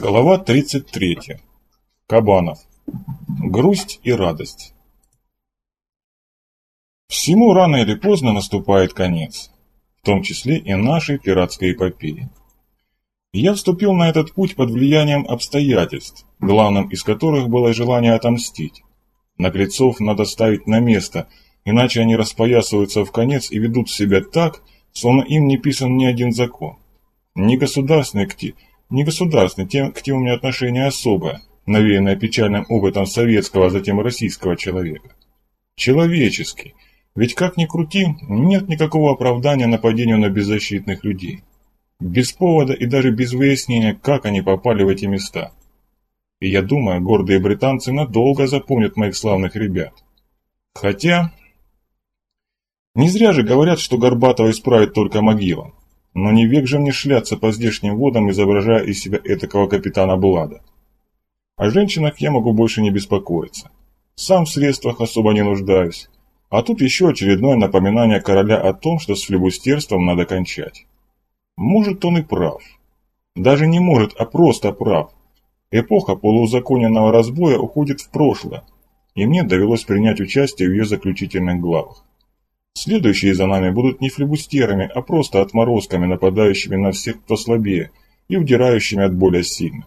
Глава 33. Кабанов. Грусть и радость. Всему рано или поздно наступает конец, в том числе и нашей пиратской эпопеи. Я вступил на этот путь под влиянием обстоятельств, главным из которых было желание отомстить. Наглецов надо ставить на место, иначе они распоясываются в конец и ведут себя так, словно им не писан ни один закон. Не государственный не государственный, тем, к тем у меня отношение особое, навеянное печальным опытом советского, а затем российского человека. Человеческий, ведь как ни крути, нет никакого оправдания нападению на беззащитных людей. Без повода и даже без выяснения, как они попали в эти места. И я думаю, гордые британцы надолго запомнят моих славных ребят. Хотя... Не зря же говорят, что Горбатова исправит только могила. Но не век же мне шляться по здешним водам, изображая из себя этакого капитана Блада. О женщинах я могу больше не беспокоиться. Сам в средствах особо не нуждаюсь. А тут еще очередное напоминание короля о том, что с флебустерством надо кончать. Может, он и прав. Даже не может, а просто прав. Эпоха полуузаконенного разбоя уходит в прошлое, и мне довелось принять участие в ее заключительных главах. Следующие за нами будут не флебустерами, а просто отморозками, нападающими на всех, кто слабее, и удирающими от более сильных.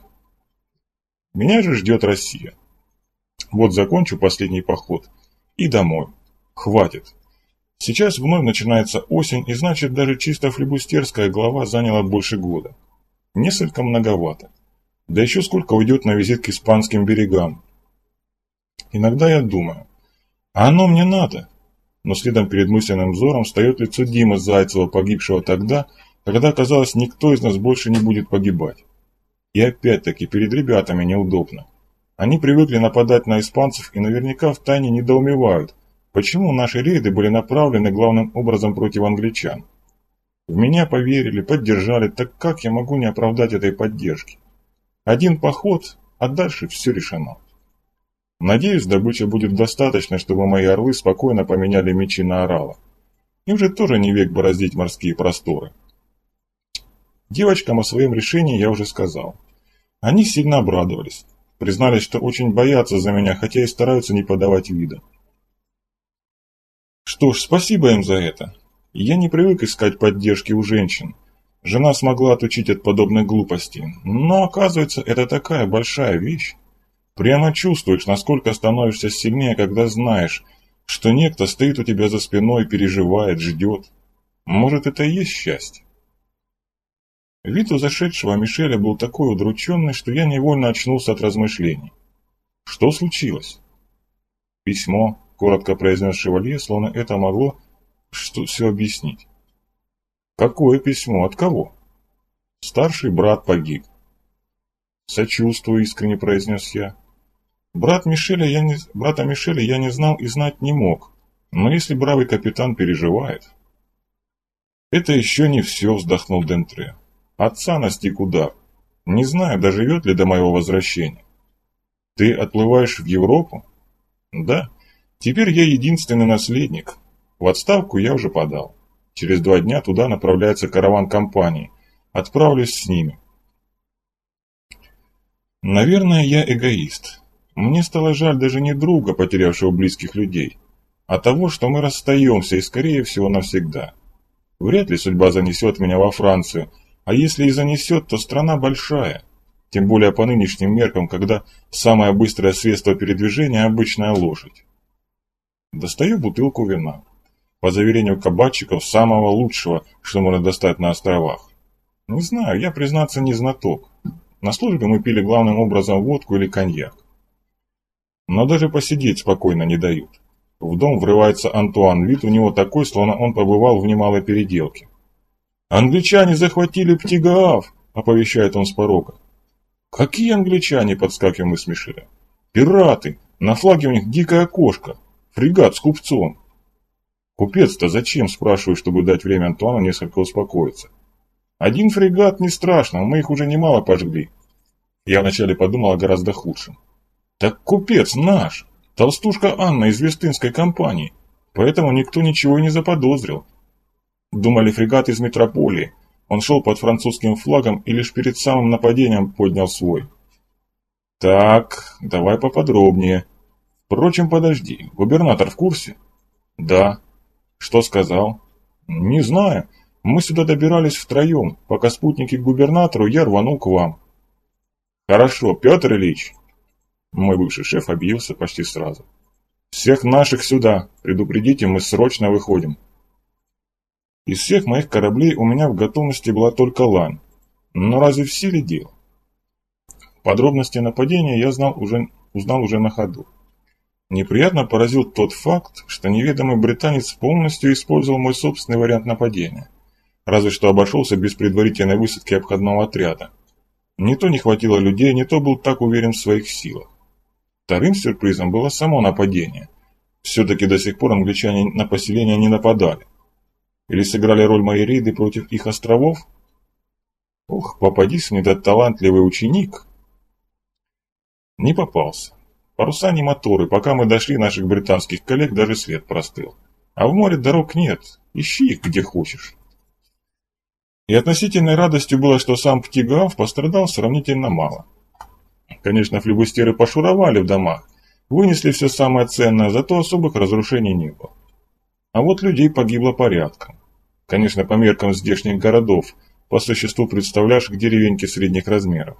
Меня же ждет Россия. Вот закончу последний поход и домой. Хватит. Сейчас вновь начинается осень, и значит даже чисто флебустерская глава заняла больше года. Несколько многовато. Да еще сколько уйдет на визит к испанским берегам. Иногда я думаю, а оно мне надо? Но следом перед мысленным взором встает лицо Димы Зайцева, погибшего тогда, когда, казалось, никто из нас больше не будет погибать. И опять-таки перед ребятами неудобно. Они привыкли нападать на испанцев и наверняка втайне недоумевают, Почему наши рейды были направлены главным образом против англичан? В меня поверили, поддержали, так как я могу не оправдать этой поддержки? Один поход, а дальше все решено. Надеюсь, добыча будет достаточно, чтобы мои орлы спокойно поменяли мечи на орала. Им же тоже не век бороздить морские просторы. Девочкам о своем решении я уже сказал. Они сильно обрадовались. Признались, что очень боятся за меня, хотя и стараются не подавать вида. Что ж, спасибо им за это. Я не привык искать поддержки у женщин. Жена смогла отучить от подобных глупостей. Но, оказывается, это такая большая вещь. Прямо чувствуешь, насколько становишься сильнее, когда знаешь, что некто стоит у тебя за спиной, переживает, ждет. Может, это и есть счастье. Вид у зашедшего Мишеля был такой удрученный, что я невольно очнулся от размышлений. Что случилось? Письмо, коротко произнес Шевалье, словно это могло что все объяснить. Какое письмо? От кого? Старший брат погиб. Сочувствую, искренне произнес я. Брат Мишеля я не, брата Мишеля я не знал и знать не мог, но если бравый капитан переживает... Это еще не все, вздохнул Дентре. Отца настиг удар. Не знаю, доживет ли до моего возвращения. Ты отплываешь в Европу? Да. Теперь я единственный наследник. В отставку я уже подал. Через два дня туда направляется караван компании. Отправлюсь с ними. Наверное, я эгоист. Мне стало жаль даже не друга, потерявшего близких людей, а того, что мы расстаемся и, скорее всего, навсегда. Вряд ли судьба занесет меня во Францию, а если и занесет, то страна большая. Тем более по нынешним меркам, когда самое быстрое средство передвижения – обычная лошадь. Достаю бутылку вина. По заверению кабачиков, самого лучшего, что можно достать на островах. Не знаю, я, признаться, не знаток. На службе мы пили главным образом водку или коньяк. Но даже посидеть спокойно не дают. В дом врывается Антуан, вид у него такой, словно он побывал в немалой переделке. «Англичане захватили Птигаав!» – оповещает он с порога. «Какие англичане?» – подскакиваем мы с Мишелем. «Пираты! На флаге у них дикая кошка!» Фрегат с купцом. Купец-то зачем, спрашиваю, чтобы дать время Антуану несколько успокоиться. Один фрегат не страшно, мы их уже немало пожгли. Я вначале подумал о гораздо худшем. Так купец наш, толстушка Анна из Вестынской компании, поэтому никто ничего и не заподозрил. Думали фрегат из метрополии, Он шел под французским флагом и лишь перед самым нападением поднял свой. Так, давай поподробнее. Впрочем, подожди, губернатор в курсе? Да. Что сказал? Не знаю. Мы сюда добирались втроем. Пока спутники к губернатору, я рванул к вам. Хорошо, Петр Ильич. Мой бывший шеф объявился почти сразу. Всех наших сюда. Предупредите, мы срочно выходим. Из всех моих кораблей у меня в готовности была только лань. Но разве в силе дело? Подробности нападения я знал уже, узнал уже на ходу. Неприятно поразил тот факт, что неведомый британец полностью использовал мой собственный вариант нападения. Разве что обошелся без предварительной высадки обходного отряда. Не то не хватило людей, не то был так уверен в своих силах. Вторым сюрпризом было само нападение. Все-таки до сих пор англичане на поселение не нападали. Или сыграли роль моей рейды против их островов? Ох, попадись мне этот талантливый ученик. Не попался. Паруса не моторы, пока мы дошли наших британских коллег, даже свет простыл. А в море дорог нет, ищи их где хочешь. И относительной радостью было, что сам Птигав пострадал сравнительно мало. Конечно, флебустеры пошуровали в домах, вынесли все самое ценное, зато особых разрушений не было. А вот людей погибло порядком. Конечно, по меркам здешних городов, по существу представляешь к деревеньке средних размеров.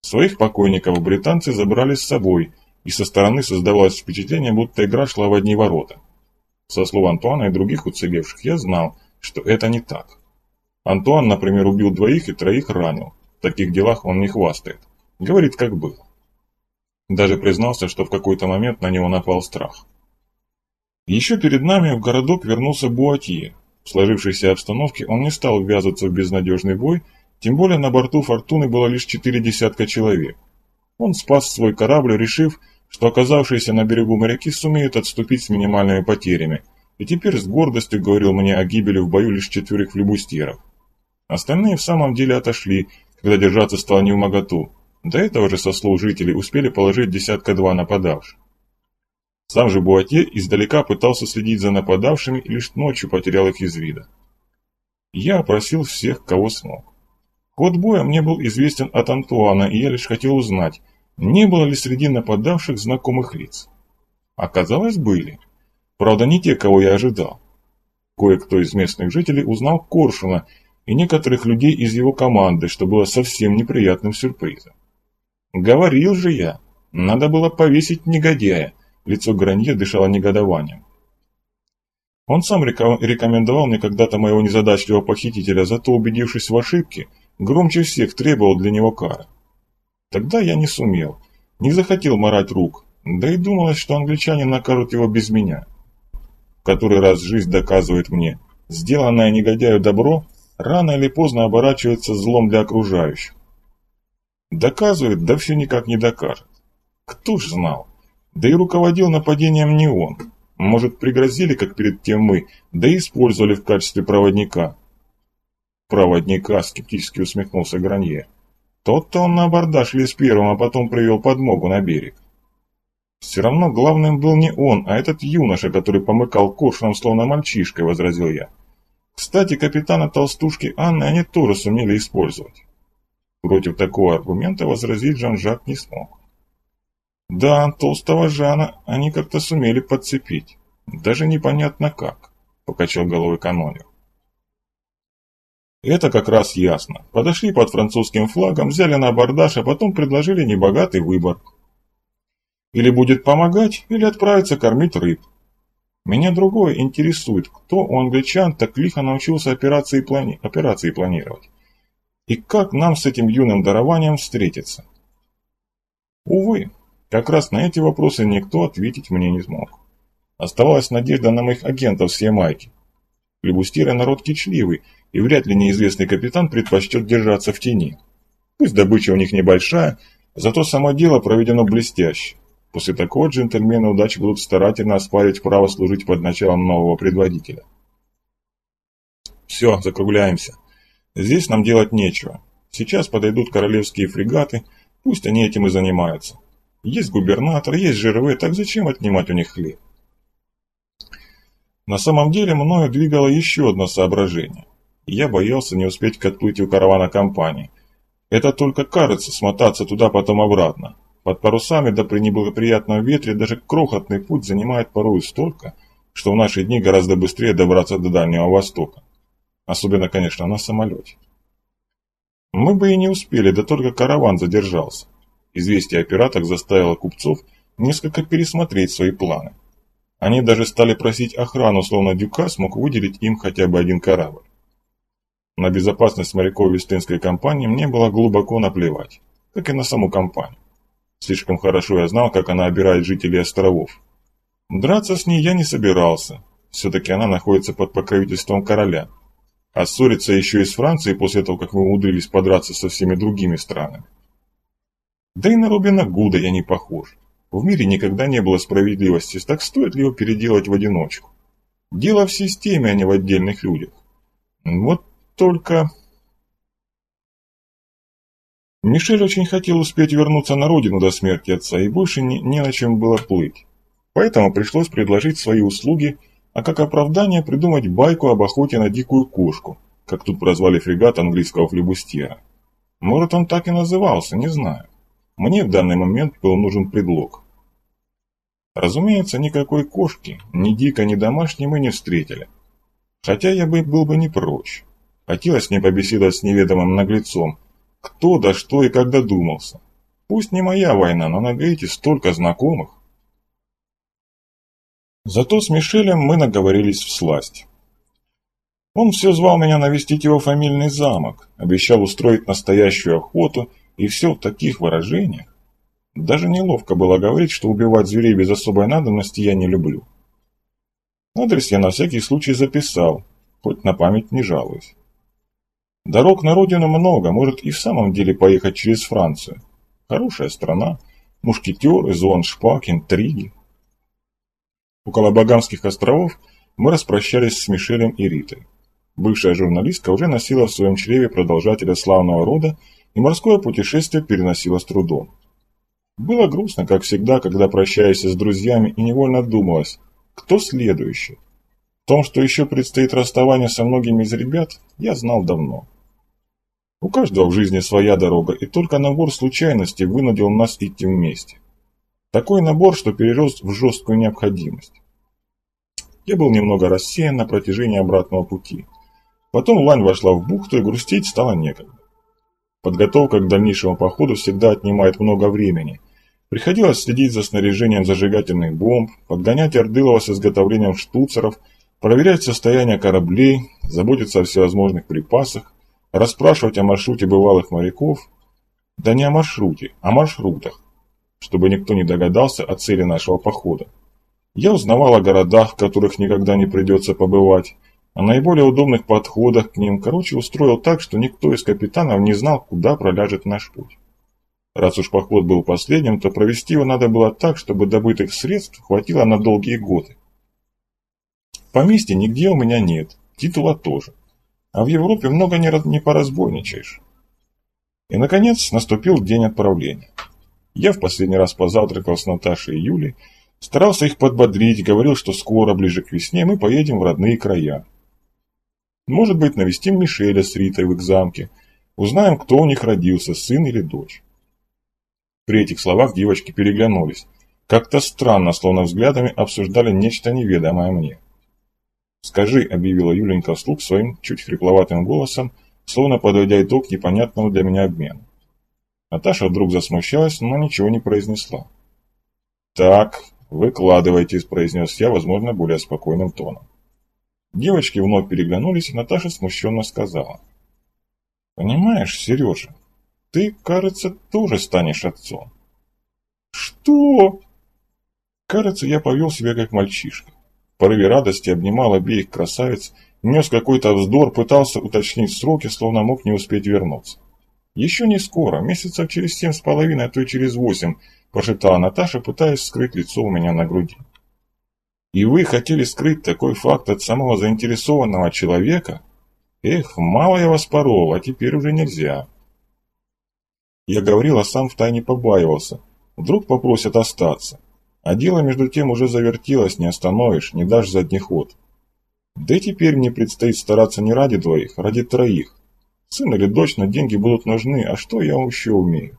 Своих покойников британцы забрали с собой, и со стороны создавалось впечатление, будто игра шла в одни ворота. Со слов Антуана и других уцелевших я знал, что это не так. Антуан, например, убил двоих и троих ранил. В таких делах он не хвастает. Говорит, как было. Даже признался, что в какой-то момент на него напал страх. Еще перед нами в городок вернулся Буатье. В сложившейся обстановке он не стал ввязываться в безнадежный бой, тем более на борту «Фортуны» было лишь четыре десятка человек. Он спас свой корабль, решив, что оказавшиеся на берегу моряки сумеют отступить с минимальными потерями, и теперь с гордостью говорил мне о гибели в бою лишь четверых флебустеров. Остальные в самом деле отошли, когда держаться стало не в моготу. До этого же, со слов жителей, успели положить десятка-два нападавших. Сам же Буатье издалека пытался следить за нападавшими и лишь ночью потерял их из вида. Я опросил всех, кого смог. Ход боя мне был известен от Антуана, и я лишь хотел узнать, не было ли среди нападавших знакомых лиц. Оказалось, были. Правда, не те, кого я ожидал. Кое-кто из местных жителей узнал Коршуна и некоторых людей из его команды, что было совсем неприятным сюрпризом. Говорил же я, надо было повесить негодяя, лицо Гранье дышало негодованием. Он сам рекомендовал мне когда-то моего незадачливого похитителя, зато убедившись в ошибке, громче всех требовал для него кары. Тогда я не сумел, не захотел морать рук, да и думалось, что англичане накажут его без меня. В который раз жизнь доказывает мне, сделанное негодяю добро рано или поздно оборачивается злом для окружающих. Доказывает, да все никак не докажет. Кто ж знал? Да и руководил нападением не он. Может, пригрозили, как перед тем мы, да и использовали в качестве проводника. Проводника, скептически усмехнулся Гранье. Тот-то он на абордаж лез первым, а потом привел подмогу на берег. Все равно главным был не он, а этот юноша, который помыкал коршуном, словно мальчишкой, возразил я. Кстати, капитана толстушки Анны они тоже сумели использовать. Против такого аргумента возразить Жан-Жак не смог. Да, толстого Жана они как-то сумели подцепить. Даже непонятно как, покачал головой канонер. Это как раз ясно. Подошли под французским флагом, взяли на абордаж, а потом предложили небогатый выбор. Или будет помогать, или отправиться кормить рыб. Меня другое интересует, кто у англичан так лихо научился операции, плани... операции планировать. И как нам с этим юным дарованием встретиться? Увы, как раз на эти вопросы никто ответить мне не смог. Оставалась надежда на моих агентов с Ямайки. Флебустиры народ кичливый, и вряд ли неизвестный капитан предпочтет держаться в тени. Пусть добыча у них небольшая, зато само дело проведено блестяще. После такого джентльмены удачи будут старательно оспаривать право служить под началом нового предводителя. Все, закругляемся. Здесь нам делать нечего. Сейчас подойдут королевские фрегаты, пусть они этим и занимаются. Есть губернатор, есть жировые, так зачем отнимать у них хлеб? На самом деле мною двигало еще одно соображение. я боялся не успеть к отплытию каравана компании. Это только кажется смотаться туда потом обратно. Под парусами да при неблагоприятном ветре даже крохотный путь занимает порой столько, что в наши дни гораздо быстрее добраться до Дальнего Востока. Особенно, конечно, на самолете. Мы бы и не успели, да только караван задержался. Известие о пиратах заставило купцов несколько пересмотреть свои планы. Они даже стали просить охрану, словно Дюка смог выделить им хотя бы один корабль. На безопасность моряков Вестынской компании мне было глубоко наплевать, как и на саму компанию. Слишком хорошо я знал, как она обирает жителей островов. Драться с ней я не собирался, все-таки она находится под покровительством короля. А ссориться еще и с Францией после того, как мы умудрились подраться со всеми другими странами. Да и на Робина Гуда я не похож. В мире никогда не было справедливости, так стоит ли его переделать в одиночку? Дело в системе, а не в отдельных людях. Вот только... Мишель очень хотел успеть вернуться на родину до смерти отца, и больше не, не на чем было плыть. Поэтому пришлось предложить свои услуги, а как оправдание придумать байку об охоте на дикую кошку, как тут прозвали фрегат английского флебустьера. Может, он так и назывался, не знаю. Мне в данный момент был нужен предлог. Разумеется, никакой кошки, ни дикой, ни домашней мы не встретили. Хотя я бы был бы не прочь. Хотелось мне побеседовать с неведомым наглецом, кто да что и как додумался. Пусть не моя война, но на Гаити столько знакомых. Зато с Мишелем мы наговорились в сласть. Он все звал меня навестить его фамильный замок, обещал устроить настоящую охоту и все в таких выражениях. Даже неловко было говорить, что убивать зверей без особой надобности я не люблю. Адрес я на всякий случай записал, хоть на память не жалуюсь. Дорог на родину много, может и в самом деле поехать через Францию. Хорошая страна, мушкетеры, зон шпаг, интриги. Около Багамских островов мы распрощались с Мишелем и Ритой. Бывшая журналистка уже носила в своем чреве продолжателя славного рода, и морское путешествие переносила с трудом. Было грустно, как всегда, когда прощаешься с друзьями и невольно думалось, кто следующий. В том, что еще предстоит расставание со многими из ребят, я знал давно. У каждого в жизни своя дорога, и только набор случайностей вынудил нас идти вместе. Такой набор, что перерос в жесткую необходимость. Я был немного рассеян на протяжении обратного пути. Потом лань вошла в бухту, и грустить стало некогда. Подготовка к дальнейшему походу всегда отнимает много времени. Приходилось следить за снаряжением зажигательных бомб, подгонять Ордылова с изготовлением штуцеров, проверять состояние кораблей, заботиться о всевозможных припасах, расспрашивать о маршруте бывалых моряков, да не о маршруте, о маршрутах, чтобы никто не догадался о цели нашего похода. Я узнавал о городах, в которых никогда не придется побывать, о наиболее удобных подходах к ним, короче, устроил так, что никто из капитанов не знал, куда проляжет наш путь. Раз уж поход был последним, то провести его надо было так, чтобы добытых средств хватило на долгие годы. Поместья нигде у меня нет, титула тоже. А в Европе много не, не поразбойничаешь. И, наконец, наступил день отправления. Я в последний раз позавтракал с Наташей и Юлей, старался их подбодрить, говорил, что скоро, ближе к весне, мы поедем в родные края. Может быть, навестим Мишеля с Ритой в их замке, узнаем, кто у них родился, сын или дочь. При этих словах девочки переглянулись. Как-то странно, словно взглядами обсуждали нечто неведомое мне. «Скажи», — объявила Юленька вслух своим чуть хрипловатым голосом, словно подводя итог непонятного для меня обмена. Наташа вдруг засмущалась, но ничего не произнесла. «Так, выкладывайтесь», — произнес я, возможно, более спокойным тоном. Девочки вновь переглянулись, и Наташа смущенно сказала. «Понимаешь, Сережа, ты, кажется, тоже станешь отцом». «Что?» Кажется, я повел себя как мальчишка порыве радости обнимал обеих красавиц, нес какой-то вздор, пытался уточнить сроки, словно мог не успеть вернуться. «Еще не скоро, месяцев через семь с половиной, а то и через восемь», – пошептала Наташа, пытаясь скрыть лицо у меня на груди. «И вы хотели скрыть такой факт от самого заинтересованного человека? Эх, мало я вас порол, а теперь уже нельзя». Я говорил, а сам втайне побаивался. Вдруг попросят остаться. А дело между тем уже завертелось, не остановишь, не дашь задний ход. Да теперь мне предстоит стараться не ради двоих, а ради троих. Сын или дочь на деньги будут нужны, а что я еще умею?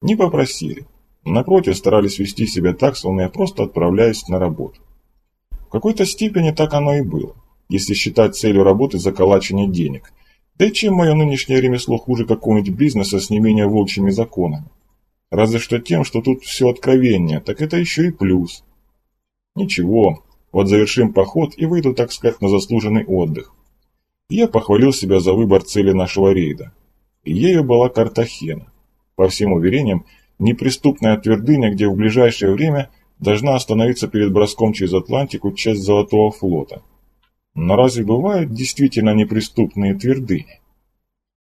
Не попросили. Напротив, старались вести себя так, словно я просто отправляюсь на работу. В какой-то степени так оно и было, если считать целью работы заколачивание денег. Да и чем мое нынешнее ремесло хуже какого-нибудь бизнеса с не менее волчьими законами? Разве что тем, что тут все откровение, так это еще и плюс. Ничего, вот завершим поход и выйду, так сказать, на заслуженный отдых. Я похвалил себя за выбор цели нашего рейда. И ею была Картахена. По всем уверениям, неприступная твердыня, где в ближайшее время должна остановиться перед броском через Атлантику часть Золотого флота. Но разве бывают действительно неприступные твердыни?